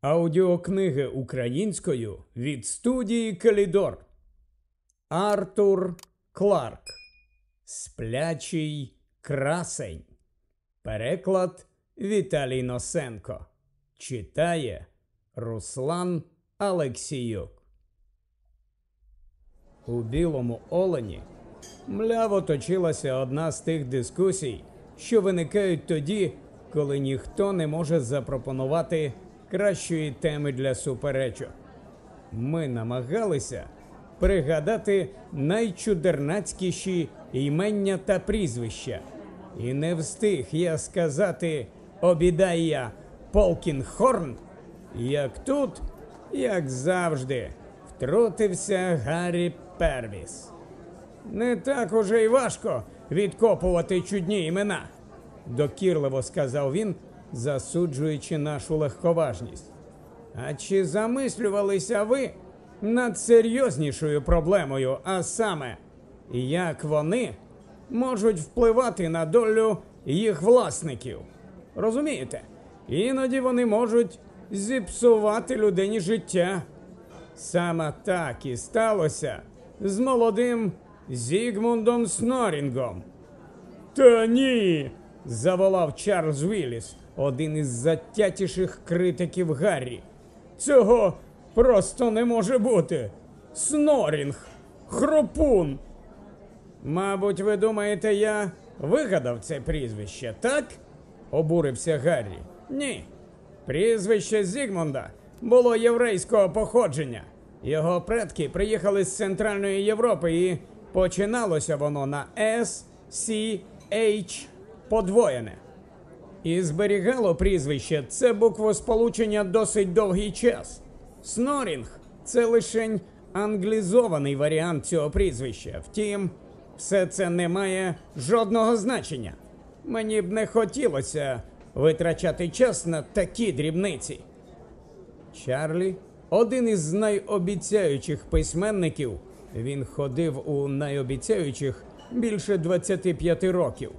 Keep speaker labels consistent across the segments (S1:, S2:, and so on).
S1: Аудіокниги українською від студії Калідор. Артур Кларк. Сплячий красень. Переклад Віталій Носенко. Читає Руслан Алексіюк. У білому олені мляво точилася одна з тих дискусій, що виникають тоді, коли ніхто не може запропонувати кращої теми для суперечок. Ми намагалися пригадати найчудернацькіші імення та прізвища. І не встиг я сказати обідає Полкінхорн, як тут, як завжди, втрутився Гаррі Первіс. Не так уже й важко відкопувати чудні імена, докірливо сказав він, засуджуючи нашу легковажність. А чи замислювалися ви над серйознішою проблемою, а саме, як вони можуть впливати на долю їх власників? Розумієте? Іноді вони можуть зіпсувати людині життя. Саме так і сталося з молодим Зігмундом Снорінгом. Та ні. заволав Чарльз Вілліс, один із затятіших критиків Гаррі. Цього просто не може бути. Снорінг, хропун. Мабуть, ви думаєте, я вигадав це прізвище, так? обурився Гаррі. Ні. Прізвище Зігмунда було єврейського походження. Його предки приїхали з Центральної Європи і починалося воно на С, С, H подвоєне. І зберігало прізвище це буквосполучення досить довгий час. Снорінг це лише англізований варіант цього прізвища. Втім, все це не має жодного значення. Мені б не хотілося витрачати час на такі дрібниці. Чарлі, один із найобіцяючих письменників, він ходив у найобіцяючих більше 25 років.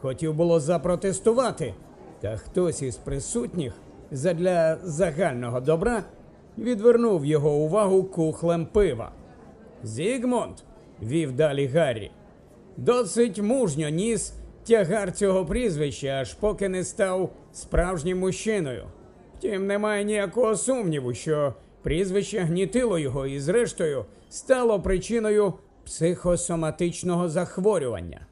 S1: Хотів було запротестувати, та хтось із присутніх задля загального добра відвернув його увагу кухлем пива. Зігмунд, вів далі Гаррі, досить мужньо ніс тягар цього прізвища, аж поки не став справжнім мужчиною. Втім, немає ніякого сумніву, що прізвище гнітило його і, зрештою, стало причиною психосоматичного захворювання.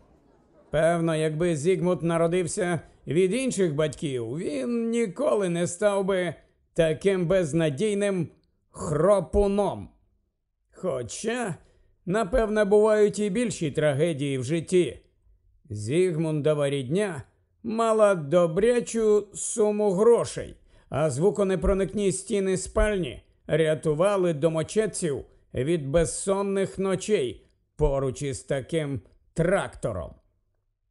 S1: Певно, якби Зігмунд народився від інших батьків, він ніколи не став би таким безнадійним хропуном. Хоча, напевне, бувають і більші трагедії в житті. Зігмундова рідня мала добрячу суму грошей, а звуконепроникні стіни спальні рятували домочадців від безсонних ночей поруч із таким трактором.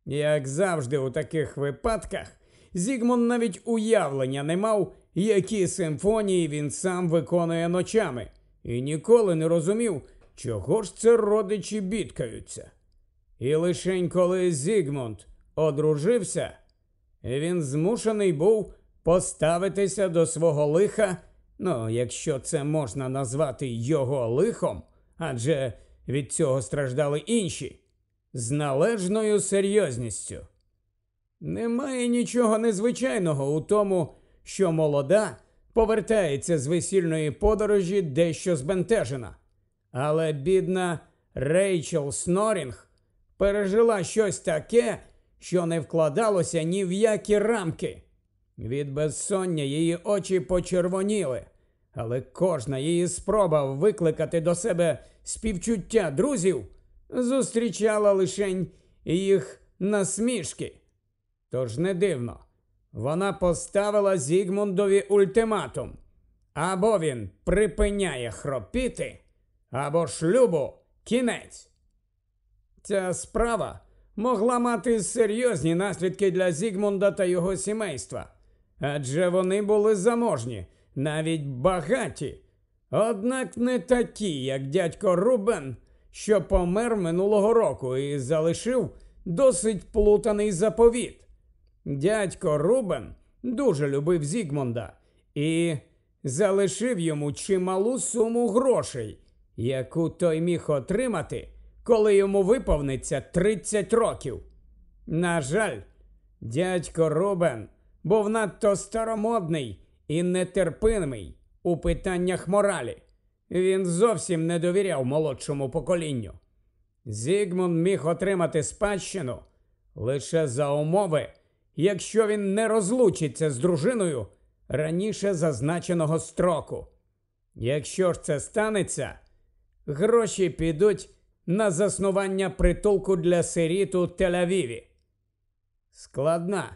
S1: Як завжди, у таких випадках, Зігмунд навіть уявлення не мав, які симфонії він сам виконує ночами, і ніколи не розумів, чого ж це родичі бідкаються. І лишень коли Зігмунд одружився, він змушений був поставитися до свого лиха, ну, якщо це можна назвати його лихом, адже від цього страждали інші, з належною серйозністю. Немає нічого незвичайного у тому, що молода повертається з весільної подорожі дещо збентежена. Але бідна Рейчел Снорінг пережила щось таке, що не вкладалося ні в які рамки. Від безсоння її очі почервоніли, але кожна її спроба викликати до себе співчуття друзів зустрічала лишень їх насмішки. Тож не дивно, вона поставила Зігмундові ультиматум. Або він припиняє хропіти, або шлюбу кінець. Ця справа могла мати серйозні наслідки для Зігмунда та його сімейства, адже вони були заможні, навіть багаті, однак не такі, як дядько Рубен, що помер минулого року і залишив досить плутаний заповіт. Дядько Рубен дуже любив Зігмунда і залишив йому чималу суму грошей, яку той міг отримати, коли йому виповниться 30 років. На жаль, дядько Рубен був надто старомодний і нетерпимий у питаннях моралі. Він зовсім не довіряв молодшому поколінню. Зігмунд міг отримати спадщину лише за умови, якщо він не розлучиться з дружиною раніше зазначеного строку. Якщо ж це станеться, гроші підуть на заснування притулку для сиріт у Тель-Авіві. Складна,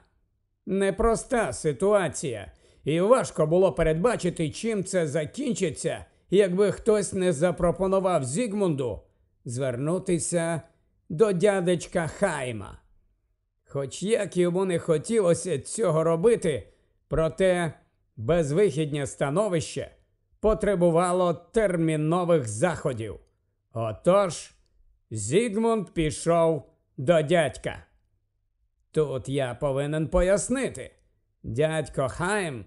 S1: непроста ситуація, і важко було передбачити, чим це закінчиться, якби хтось не запропонував Зігмунду звернутися до дядечка Хайма. Хоч як йому не хотілося цього робити, проте безвихідне становище потребувало термінових заходів. Отож, Зігмунд пішов до дядька. Тут я повинен пояснити. Дядько Хайм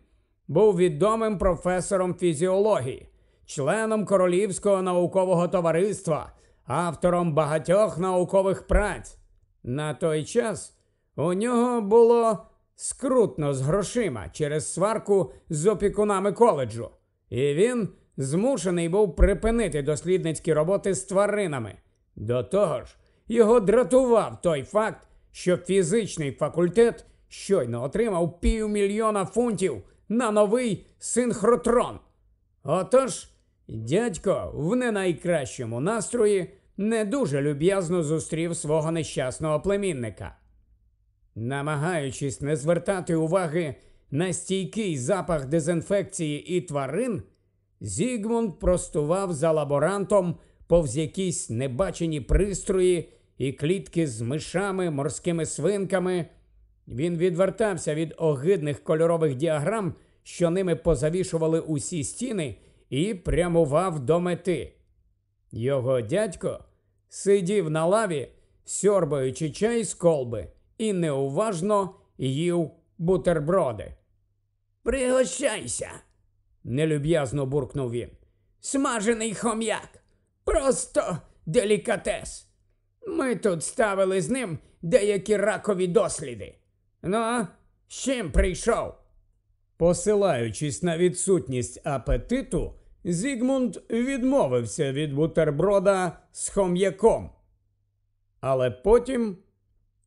S1: був відомим професором фізіології, членом Королівського наукового товариства, автором багатьох наукових праць. На той час у нього було скрутно з грошима через сварку з опікунами коледжу, і він змушений був припинити дослідницькі роботи з тваринами. До того ж, його дратував той факт, що фізичний факультет щойно отримав півмільйона фунтів на новий синхротрон. Отож, дядько в не найкращому настрої не дуже люб'язно зустрів свого нещасного племінника. Намагаючись не звертати уваги на стійкий запах дезінфекції і тварин, Зігмунд простував за лаборантом повз якісь небачені пристрої і клітки з мишами, морськими свинками. Він відвертався від огидних кольорових діаграм, що ними позавішували усі стіни, і прямував до мети. Його дядько сидів на лаві, сьорбаючи чай з колби, і неуважно їв бутерброди. Пригощайся, нелюб'язно буркнув він. Смажений хом'як. Просто делікатес. Ми тут ставили з ним деякі ракові досліди. Ну, з чим прийшов? Посилаючись на відсутність апетиту, Зігмунд відмовився від бутерброда з хом'яком. Але потім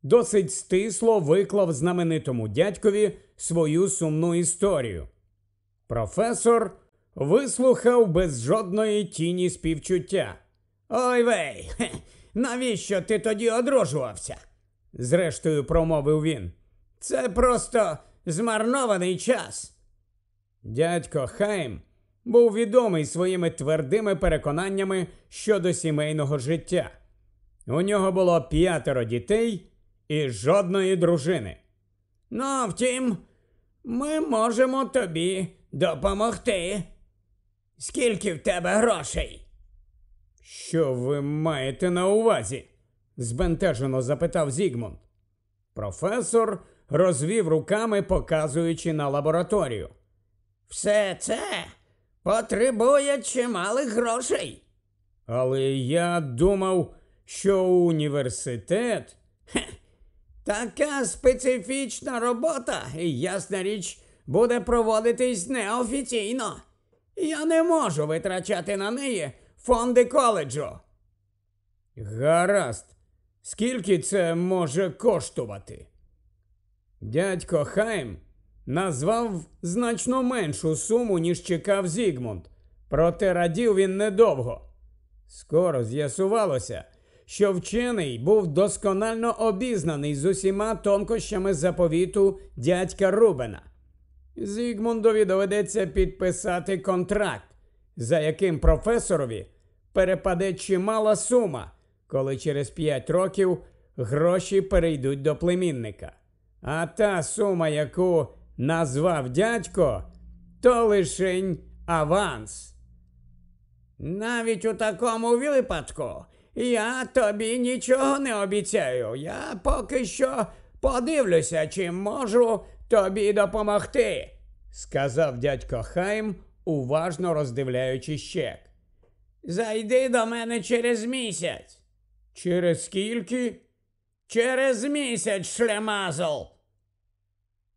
S1: досить стисло виклав знаменитому дядькові свою сумну історію. Професор вислухав без жодної тіні співчуття. Ой вей, навіщо ти тоді одружувався? зрештою промовив він. Це просто змарнований час. Дядько Хайм був відомий своїми твердими переконаннями щодо сімейного життя. У нього було п'ятеро дітей і жодної дружини. Ну, втім, ми можемо тобі допомогти. Скільки в тебе грошей? Що ви маєте на увазі? збентежено запитав Зігмунд. Професор розвів руками, показуючи на лабораторію. Все це потребує чималих грошей. Але я думав, що університет. Хе, така специфічна робота, ясна річ, буде проводитись неофіційно. Я не можу витрачати на неї фонди коледжу. Гаразд, скільки це може коштувати? Дядько Хайм назвав значно меншу суму, ніж чекав Зігмунд, проте радів він недовго. Скоро з'ясувалося, що вчений був досконально обізнаний з усіма тонкощами заповіту дядька Рубена. Зігмундові доведеться підписати контракт, за яким професорові перепаде чимала сума, коли через п'ять років гроші перейдуть до племінника. А та сума, яку назвав дядько, то лишень аванс. Навіть у такому випадку Я тобі нічого не обіцяю. Я поки що подивлюся, чи можу тобі допомогти, сказав дядько Хайм, уважно роздивляючи чек. Зайди до мене через місяць. Через скільки? Через місяць, шлемазл.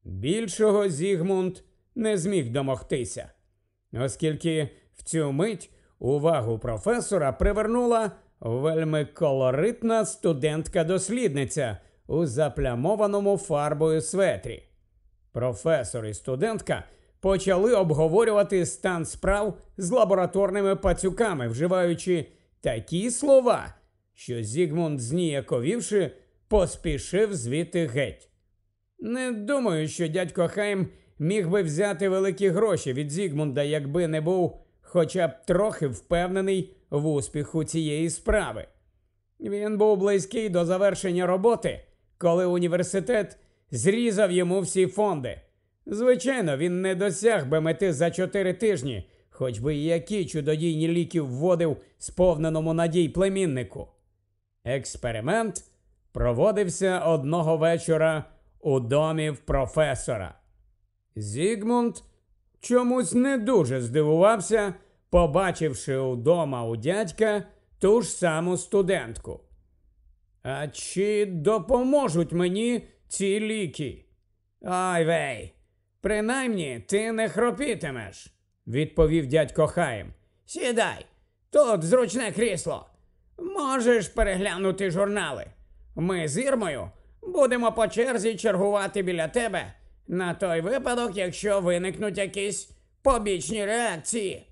S1: Більшого Зігмунд не зміг домогтися, оскільки в цю мить увагу професора привернула вельми колоритна студентка-дослідниця у заплямованому фарбою светрі. Професор і студентка почали обговорювати стан справ з лабораторними пацюками, вживаючи такі слова, що Зігмунд, зніяковівши, поспішив звідти геть. Не думаю, що дядько Хайм міг би взяти великі гроші від Зігмунда, якби не був хоча б трохи впевнений в успіху цієї справи. Він був близький до завершення роботи, коли університет зрізав йому всі фонди. Звичайно, він не досяг би мети за чотири тижні, хоч би які чудодійні ліки вводив сповненому надій племіннику. Експеримент проводився одного вечора у домі в професора. Зігмунд чомусь не дуже здивувався, побачивши удома у дядька ту ж саму студентку. А чи допоможуть мені ці ліки? Ай вей, принаймні ти не хропітимеш, відповів дядько Хаєм. Сідай, тут зручне крісло. Можеш переглянути журнали. Ми з Ірмою будемо по черзі чергувати біля тебе на той випадок, якщо виникнуть якісь побічні реакції.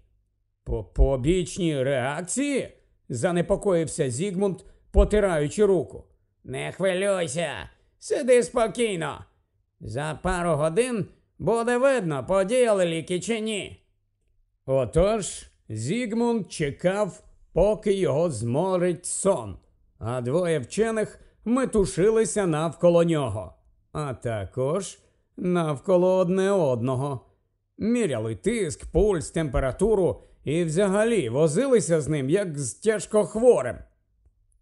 S1: По побічні реакції? занепокоївся Зігмунд, потираючи руку. Не хвилюйся, сиди спокійно. За пару годин буде видно, подіяли ліки чи ні. Отож, Зігмунд чекав, поки його зморить сон, а двоє вчених метушилися навколо нього, а також навколо одне одного. Міряли тиск, пульс, температуру і взагалі возилися з ним, як з тяжкохворим.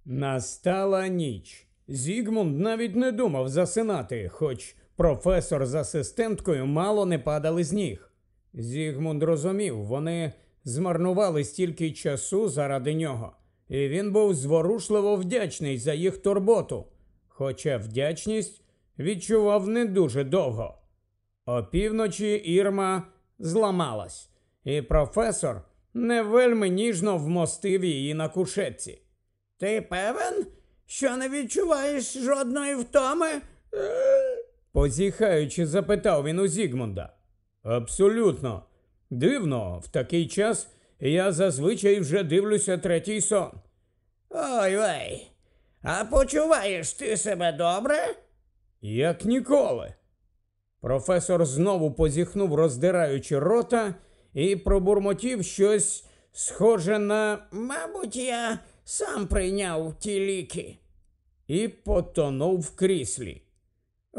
S1: Настала ніч. Зігмунд навіть не думав засинати, хоч професор з асистенткою мало не падали з ніг. Зігмунд розумів, вони змарнували стільки часу заради нього, і він був зворушливо вдячний за їх турботу, хоча вдячність відчував не дуже довго. Опівночі Ірма зламалась, і професор не вельми ніжно вмостив її на кушетці. Ти певен, що не відчуваєш жодної втоми? Позіхаючи, запитав він у Зігмунда. Абсолютно. Дивно, в такий час я зазвичай вже дивлюся третій сон. Ой вей, а почуваєш ти себе добре? Як ніколи. Професор знову позіхнув, роздираючи рота, і пробурмотів щось схоже на мабуть, я сам прийняв ті ліки. І потонув в кріслі.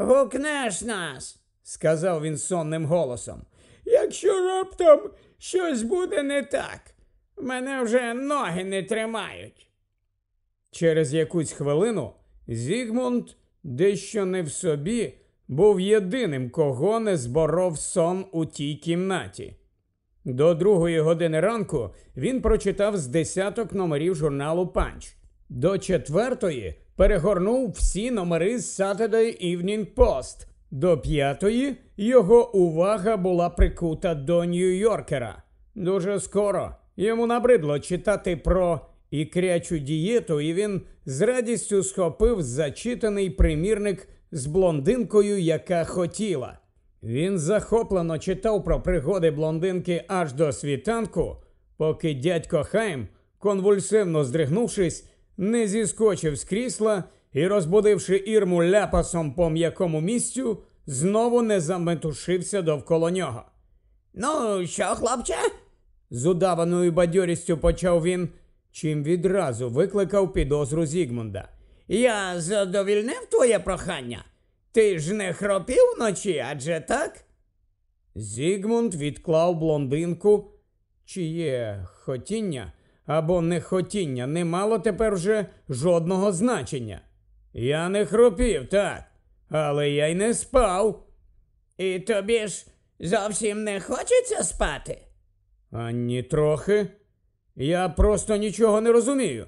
S1: Гукнеш нас, сказав він сонним голосом. Якщо раптом щось буде не так, мене вже ноги не тримають. Через якусь хвилину Зігмунд, дещо не в собі, був єдиним, кого не зборов сон у тій кімнаті. До другої години ранку він прочитав з десяток номерів журналу Панч. До четвертої перегорнув всі номери з Saturday Evening Post. До п'ятої його увага була прикута до Нью-Йоркера. Дуже скоро йому набридло читати про ікрячу дієту, і він з радістю схопив зачитаний примірник з блондинкою, яка хотіла. Він захоплено читав про пригоди блондинки аж до світанку, поки дядько Хайм, конвульсивно здригнувшись, не зіскочив з крісла і, розбудивши ірму ляпасом по м'якому місцю, знову не заметушився довкола нього. Ну, що, хлопче? з удаваною бадьорістю почав він, чим відразу викликав підозру Зігмунда. Я задовільнив твоє прохання. Ти ж не хропів вночі, адже так? Зігмунд відклав блондинку, чиє хотіння або нехотіння не мало тепер вже жодного значення. Я не хропів, так, але я й не спав.
S2: І тобі ж зовсім не хочеться спати?
S1: Ані трохи. Я просто нічого не розумію.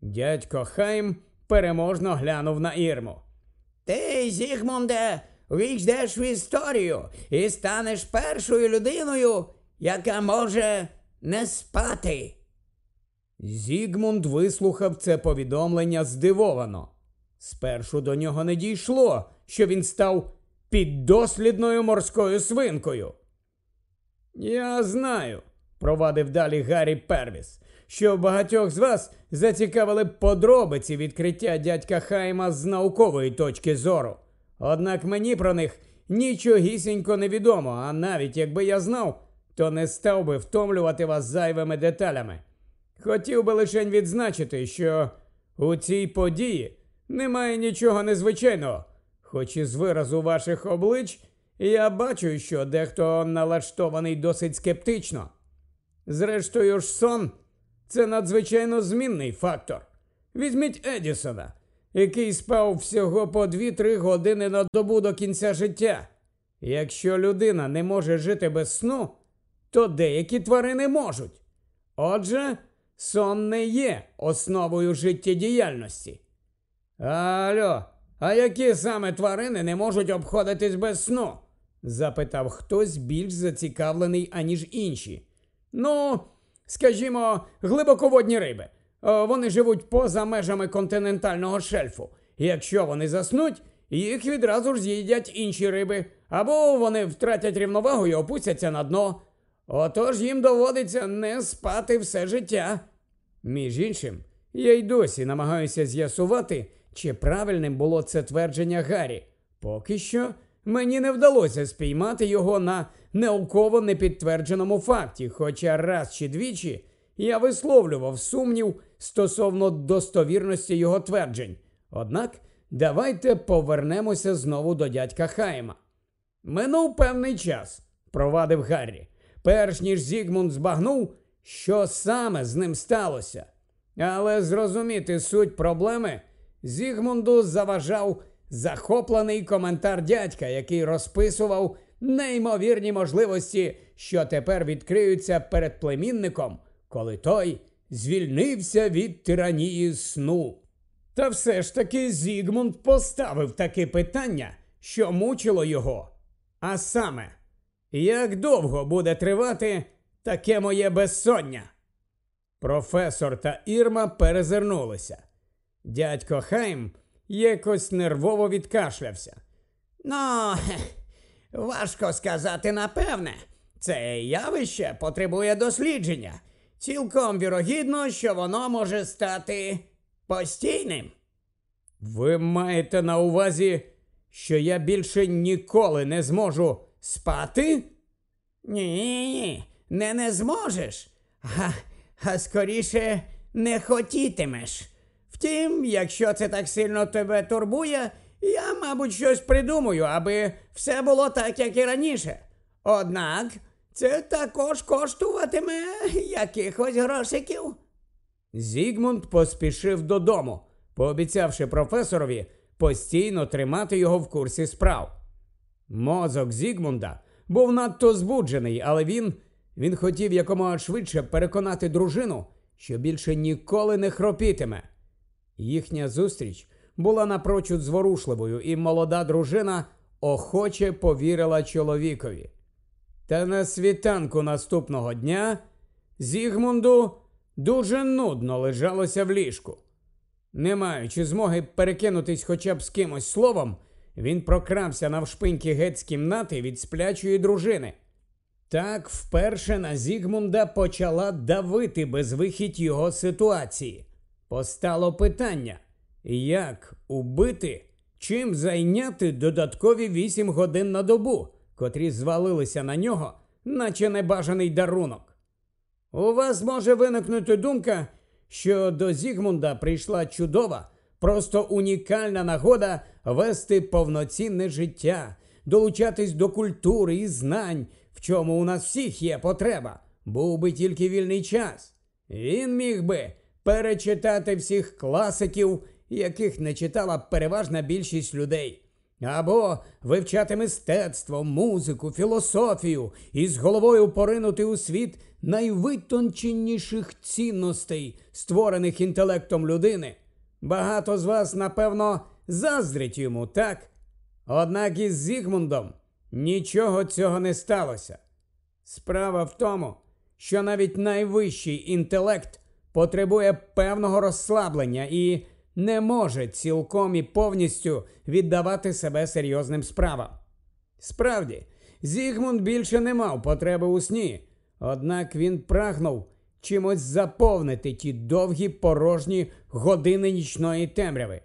S1: Дядько Хайм переможно глянув на Ірму.
S2: Ти, Зігмунде, війдеш в історію і станеш першою людиною, яка може не спати.
S1: Зігмунд вислухав це повідомлення здивовано. Спершу до нього не дійшло, що він став піддослідною морською свинкою. Я знаю, провадив далі Гаррі Первіс, що багатьох з вас зацікавили подробиці відкриття дядька Хайма з наукової точки зору. Однак мені про них нічогісінько не відомо, а навіть якби я знав, то не став би втомлювати вас зайвими деталями. Хотів би лише відзначити, що у цій події немає нічого незвичайного, хоч із виразу ваших облич я бачу, що дехто налаштований досить скептично. Зрештою ж, сон це надзвичайно змінний фактор. Візьміть Едісона, який спав всього по 2-3 години на добу до кінця життя. Якщо людина не може жити без сну, то деякі тварини можуть. Отже, сон не є основою життєдіяльності. Алло, а які саме тварини не можуть обходитись без сну? запитав хтось більш зацікавлений, аніж інші. Ну, скажімо, глибоководні риби. Вони живуть поза межами континентального шельфу. Якщо вони заснуть, їх відразу ж з'їдять інші риби, або вони втратять рівновагу і опустяться на дно. Отож їм доводиться не спати все життя. Між іншим, я й досі намагаюся з'ясувати, чи правильним було це твердження Гаррі. Поки що мені не вдалося спіймати його на науково непідтвердженому факті, хоча раз чи двічі я висловлював сумнів стосовно достовірності його тверджень. Однак давайте повернемося знову до дядька Хайма. Минув певний час, провадив Гаррі, перш ніж Зігмунд збагнув, що саме з ним сталося. Але зрозуміти суть проблеми Зігмунду заважав захоплений коментар дядька, який розписував неймовірні можливості, що тепер відкриються перед племінником, коли той звільнився від тиранії сну. Та все ж таки Зігмунд поставив таке питання, що мучило його. А саме, як довго буде тривати таке моє безсоння? Професор та Ірма перезирнулися. Дядько Хайм якось нервово відкашлявся.
S2: Ну, важко сказати напевне. Це явище потребує дослідження. Цілком вірогідно, що воно може стати постійним.
S1: Ви маєте на увазі, що я більше ніколи не зможу спати?
S2: Ні, не не зможеш, а, а скоріше не хотітимеш. Втім, якщо це так сильно тебе турбує, я, мабуть, щось придумаю, аби все було так, як і раніше. Однак це також коштуватиме якихось грошиків.
S1: Зігмунд поспішив додому, пообіцявши професорові постійно тримати його в курсі справ. Мозок Зігмунда був надто збуджений, але він, він хотів якомога швидше переконати дружину, що більше ніколи не хропітиме. Їхня зустріч була напрочуд зворушливою, і молода дружина охоче повірила чоловікові. Та на світанку наступного дня Зігмунду дуже нудно лежалося в ліжку. Не маючи змоги перекинутись хоча б з кимось словом, він прокрався навшпиньки геть з кімнати від сплячої дружини. Так вперше на Зігмунда почала давити безвихідь його ситуації. Постало питання, як убити, чим зайняти додаткові вісім годин на добу, котрі звалилися на нього, наче небажаний дарунок. У вас може виникнути думка, що до Зігмунда прийшла чудова, просто унікальна нагода вести повноцінне життя, долучатись до культури і знань, в чому у нас всіх є потреба, був би тільки вільний час. Він міг би перечитати всіх класиків, яких не читала переважна більшість людей. Або вивчати мистецтво, музику, філософію і з головою поринути у світ найвитонченіших цінностей, створених інтелектом людини. Багато з вас, напевно, заздрить йому, так? Однак із Зігмундом нічого цього не сталося. Справа в тому, що навіть найвищий інтелект потребує певного розслаблення і не може цілком і повністю віддавати себе серйозним справам. Справді, Зігмунд більше не мав потреби у сні, однак він прагнув чимось заповнити ті довгі порожні години нічної темряви.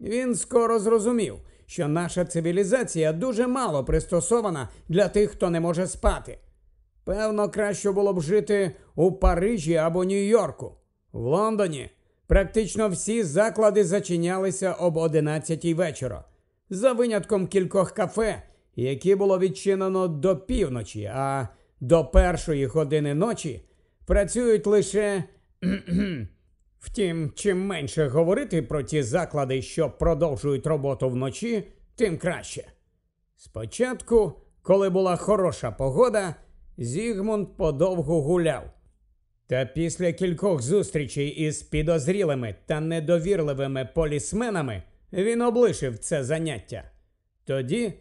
S1: Він скоро зрозумів, що наша цивілізація дуже мало пристосована для тих, хто не може спати. Певно, краще було б жити у Парижі або Нью-Йорку. В Лондоні практично всі заклади зачинялися об 11 вечора, за винятком кількох кафе, які було відчинено до півночі, а до першої години ночі працюють лише. Втім, чим менше говорити про ті заклади, що продовжують роботу вночі, тим краще. Спочатку, коли була хороша погода, Зігмунд подовго гуляв. Та після кількох зустрічей із підозрілими та недовірливими полісменами він облишив це заняття. Тоді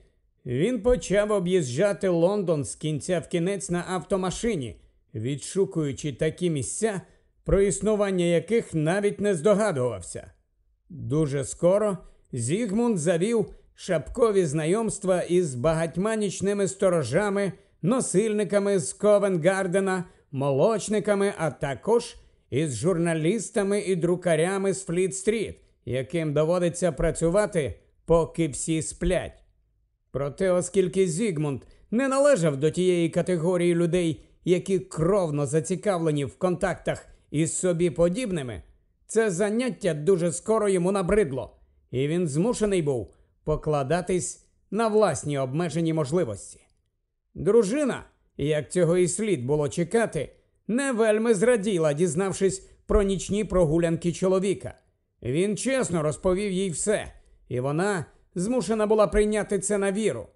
S1: він почав об'їжджати Лондон з кінця в кінець на автомашині, відшукуючи такі місця, про існування яких навіть не здогадувався. Дуже скоро Зігмунд завів шапкові знайомства із багатьма нічними сторожами, носильниками з Ковенгардена, молочниками, а також із журналістами і друкарями з Фліт-стріт, яким доводиться працювати, поки всі сплять. Проте, оскільки Зігмунд не належав до тієї категорії людей, які кровно зацікавлені в контактах із собі подібними, це заняття дуже скоро йому набридло, і він змушений був покладатись на власні обмежені можливості. Дружина, як цього і слід було чекати, не вельми зраділа, дізнавшись про нічні прогулянки чоловіка. Він чесно розповів їй все, і вона змушена була прийняти це на віру.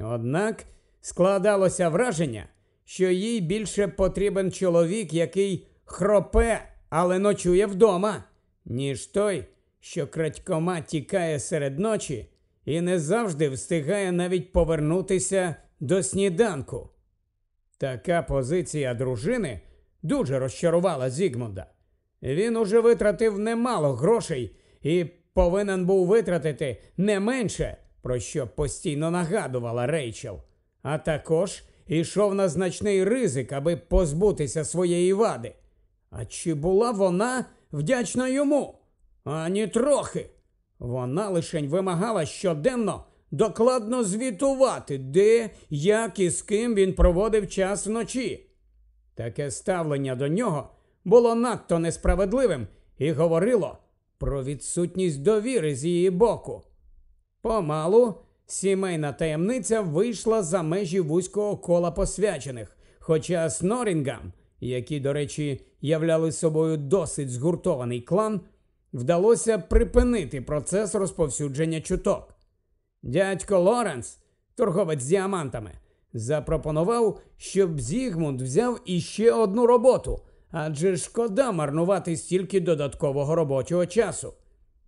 S1: Однак складалося враження, що їй більше потрібен чоловік, який хропе, але ночує вдома, ніж той, що крадькома тікає серед ночі і не завжди встигає навіть повернутися до сніданку. Така позиція дружини дуже розчарувала Зігмунда. Він уже витратив немало грошей і повинен був витратити не менше, про що постійно нагадувала Рейчел, а також ішов на значний ризик, аби позбутися своєї вади. А чи була вона вдячна йому? Ані трохи. Вона лишень вимагала щоденно докладно звітувати, де, як і з ким він проводив час вночі. Таке ставлення до нього було надто несправедливим і говорило про відсутність довіри з її боку. Помалу сімейна таємниця вийшла за межі вузького кола посвячених, хоча Снорінгам, які, до речі, являли собою досить згуртований клан, вдалося припинити процес розповсюдження чуток. Дядько Лоренс, торговець з діамантами, запропонував, щоб Зігмунд взяв іще одну роботу, адже шкода марнувати стільки додаткового робочого часу.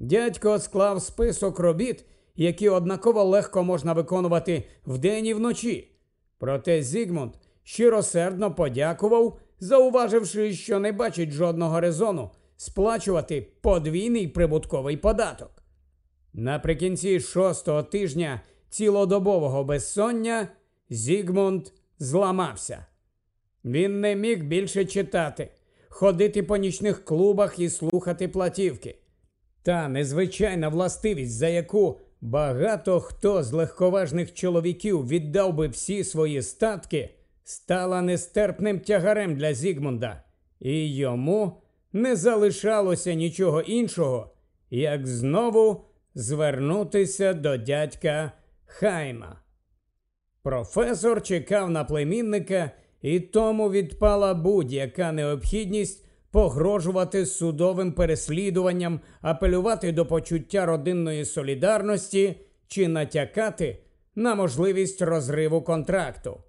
S1: Дядько склав список робіт, які однаково легко можна виконувати вдень і вночі. Проте Зігмунд щиросердно подякував, зауваживши, що не бачить жодного резону сплачувати подвійний прибутковий податок. Наприкінці шостого тижня цілодобового безсоння Зігмунд зламався. Він не міг більше читати, ходити по нічних клубах і слухати платівки. Та незвичайна властивість, за яку багато хто з легковажних чоловіків віддав би всі свої статки, стала нестерпним тягарем для Зігмунда, і йому не залишалося нічого іншого, як знову звернутися до дядька Хайма. Професор чекав на племінника, і тому відпала будь-яка необхідність погрожувати судовим переслідуванням, апелювати до почуття родинної солідарності чи натякати на можливість розриву контракту.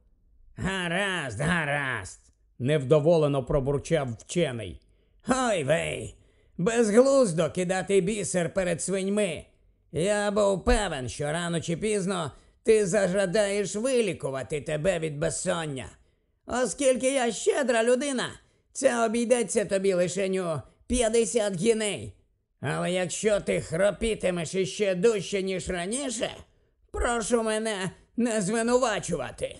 S2: Гаразд, гаразд.
S1: Невдоволено пробурчав вчений.
S2: Ой вей, безглуздо кидати бісер перед свиньми. Я був певен, що рано чи пізно ти зажадаєш вилікувати тебе від безсоння. Оскільки я щедра людина, це обійдеться тобі лишеню 50 гіней. Але якщо ти хропітимеш іще дужче, ніж раніше, прошу мене не звинувачувати.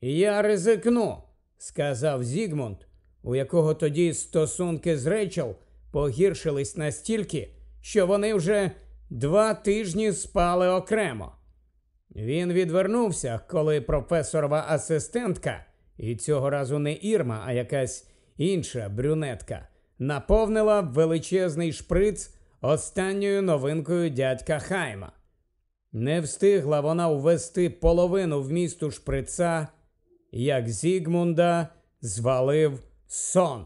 S1: Я ризикну, сказав Зігмунд, у якого тоді стосунки з Рейчел погіршились настільки, що вони вже два тижні спали окремо. Він відвернувся, коли професорова асистентка, і цього разу не Ірма, а якась інша брюнетка, наповнила величезний шприц останньою новинкою дядька Хайма. Не встигла вона увести половину вмісту шприца, як Зігмунда звалив сон.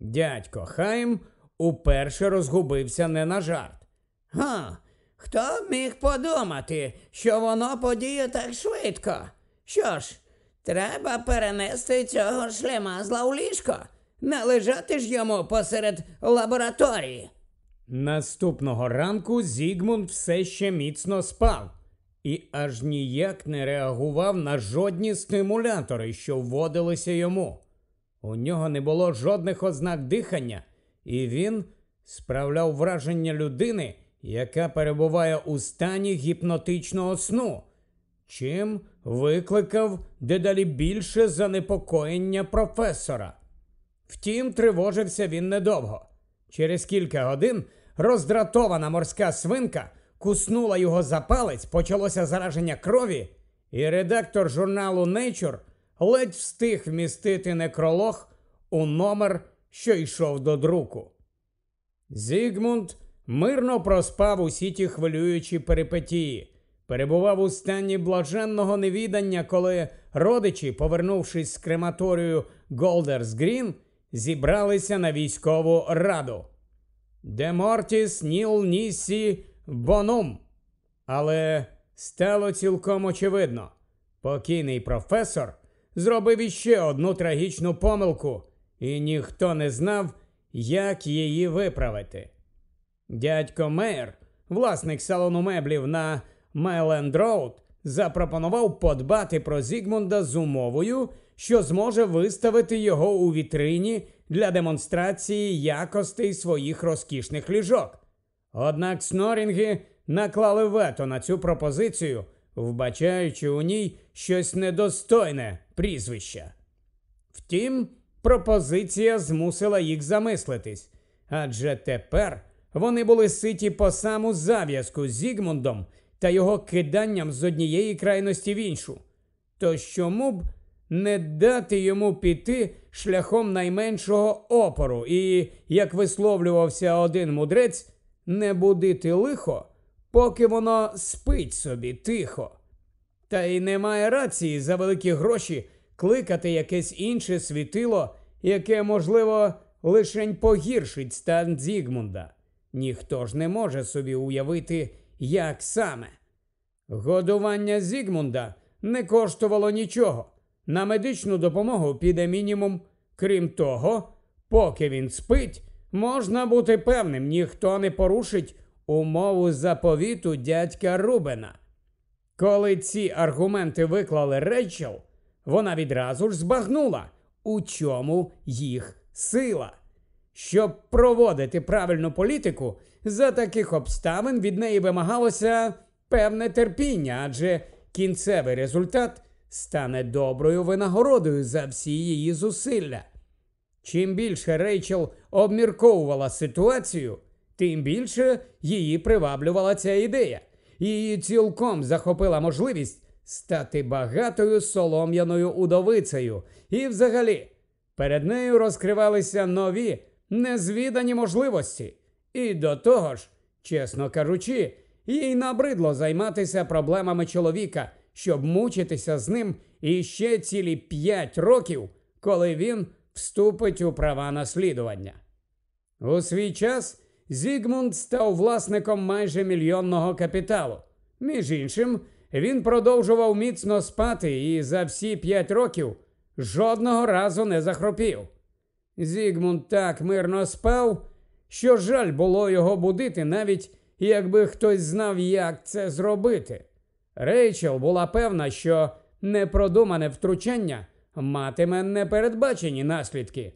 S1: Дядько Хайм уперше розгубився не на жарт.
S2: Га, хто б міг подумати, що воно подіє так швидко? Що ж, треба перенести цього шлемазла у ліжко. Не лежати ж йому посеред лабораторії.
S1: Наступного ранку Зігмунд все ще міцно спав і аж ніяк не реагував на жодні стимулятори, що вводилися йому. У нього не було жодних ознак дихання, і він справляв враження людини, яка перебуває у стані гіпнотичного сну, чим викликав дедалі більше занепокоєння професора. Втім, тривожився він недовго. Через кілька годин роздратована морська свинка куснула його за палець, почалося зараження крові, і редактор журналу Nature ледь встиг вмістити некролог у номер, що йшов до друку. Зігмунд мирно проспав усі ті хвилюючі перипетії, перебував у стані блаженного невідання, коли родичі, повернувшись з крематорію Голдерс Грін, зібралися на військову раду. Де Мортіс Ніл Нісі Бонум. Але стало цілком очевидно. Покійний професор зробив іще одну трагічну помилку, і ніхто не знав, як її виправити. Дядько Мейер, власник салону меблів на Майл-Енд Роуд, запропонував подбати про Зігмунда з умовою, що зможе виставити його у вітрині для демонстрації якостей своїх розкішних ліжок. Однак снорінги наклали вето на цю пропозицію, вбачаючи у ній щось недостойне прізвища. Втім, пропозиція змусила їх замислитись, адже тепер вони були ситі по саму зав'язку з Зігмундом та його киданням з однієї крайності в іншу. То чому б не дати йому піти шляхом найменшого опору і, як висловлювався один мудрець, не будити лихо, поки воно спить собі тихо. Та й немає рації за великі гроші кликати якесь інше світило, яке, можливо, лишень погіршить стан Зігмунда. Ніхто ж не може собі уявити, як саме. Годування Зігмунда не коштувало нічого. На медичну допомогу піде мінімум. Крім того, поки він спить, можна бути певним, ніхто не порушить умову заповіту дядька Рубена. Коли ці аргументи виклали Рейчел, вона відразу ж збагнула, у чому їх сила. Щоб проводити правильну політику, за таких обставин від неї вимагалося певне терпіння, адже кінцевий результат стане доброю винагородою за всі її зусилля. Чим більше Рейчел обмірковувала ситуацію, тим більше її приваблювала ця ідея. Її цілком захопила можливість стати багатою солом'яною удовицею. І, взагалі, перед нею розкривалися нові незвідані можливості. І до того ж, чесно кажучи, їй набридло займатися проблемами чоловіка, щоб мучитися з ним іще цілі п'ять років, коли він вступить у права наслідування. У свій час Зігмунд став власником майже мільйонного капіталу. Між іншим, він продовжував міцно спати і за всі п'ять років жодного разу не захропів. Зігмунд так мирно спав, що жаль було його будити, навіть якби хтось знав, як це зробити. Рейчел була певна, що непродумане втручання матиме непередбачені наслідки,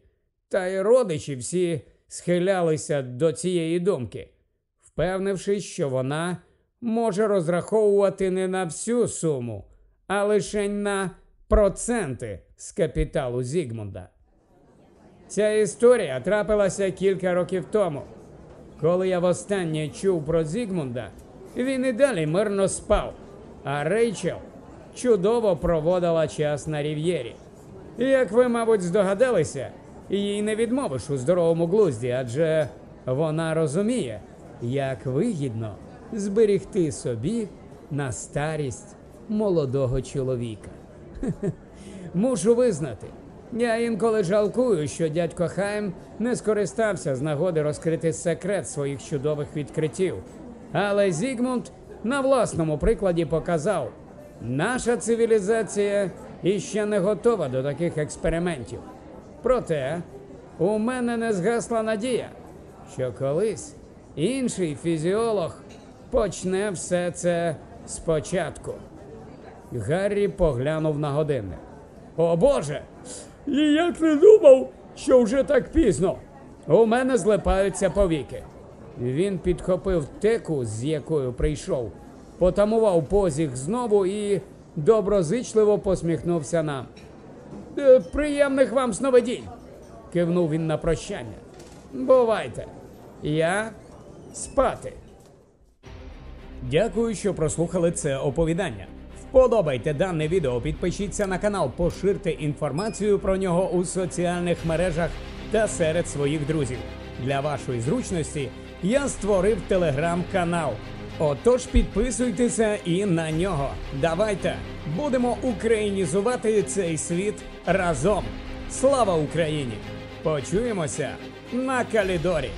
S1: та й родичі всі схилялися до цієї думки, впевнившись, що вона може розраховувати не на всю суму, а лише на проценти з капіталу Зігмунда. Ця історія трапилася кілька років тому. Коли я востаннє чув про Зігмунда, він і далі мирно спав, а Рейчел чудово проводила час на рів'єрі. Як ви, мабуть, здогадалися, їй не відмовиш у здоровому глузді, адже вона розуміє, як вигідно зберігти собі на старість молодого чоловіка. Мушу визнати, я інколи жалкую, що дядько Хайм не скористався з нагоди розкрити секрет своїх чудових відкриттів. Але Зігмунд на власному прикладі показав, наша цивілізація іще не готова до таких експериментів. Проте у мене не згасла надія, що колись інший фізіолог почне все це спочатку. Гаррі поглянув на годинник. О Боже! Ніяк не думав, що вже так пізно. У мене злипаються повіки. Він підхопив теку, з якою прийшов, потамував позіг знову і доброзичливо посміхнувся нам. «Е, Приємних вам сновидінь! кивнув він на прощання. Бувайте, я спати. Дякую, що прослухали це оповідання. Вподобайте дане відео, підпишіться на канал, поширте інформацію про нього у соціальних мережах та серед своїх друзів. Для вашої зручності я створив телеграм-канал. Отож підписуйтеся і на нього. Давайте будемо українізувати цей світ разом. Слава Україні! Почуємося на Калідорі!